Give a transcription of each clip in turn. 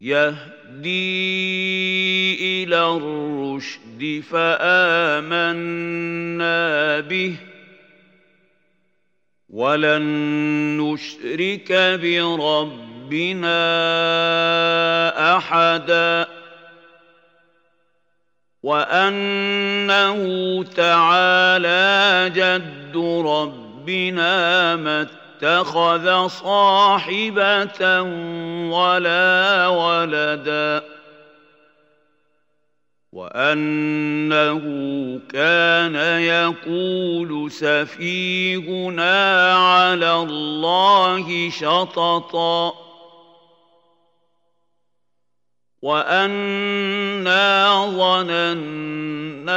يهدي إلى الرشد فآمنا به. ولن نشرك بربنا احدا. وانه تعالى جد ربنا ما اتخذ صاحبة ولا ولدا وأنه كان يقول سفيهنا على الله شططا وأنا ظننا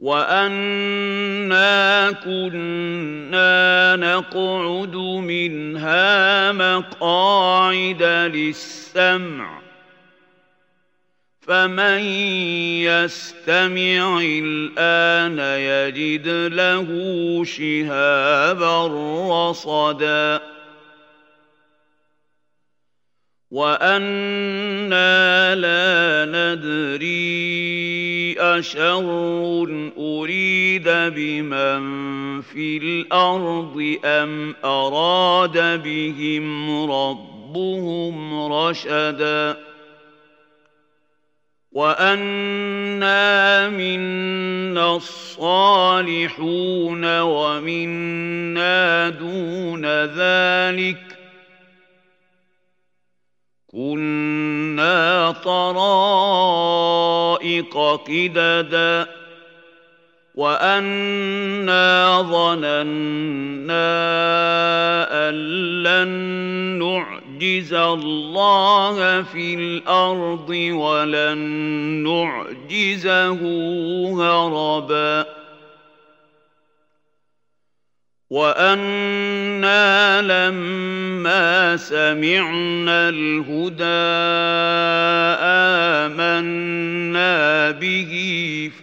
وانا كنا نقعد منها مقاعد للسمع فمن يستمع الان يجد له شهابا رصدا وأنا لا ندري اشر اريد بمن في الأرض ام اراد بهم ربهم رشدا وانا منا الصالحون ومنا دون ذلك كنا طرائق قددا وانا ظننا ان لن نعجز الله في الأرض ولن نعجزه هربا وأنا لما سمعنا الهدى امنا به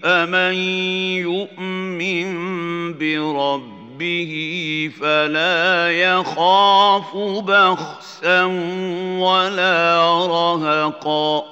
فمن يؤمن بربه فلا يخاف بخسا ولا رهقا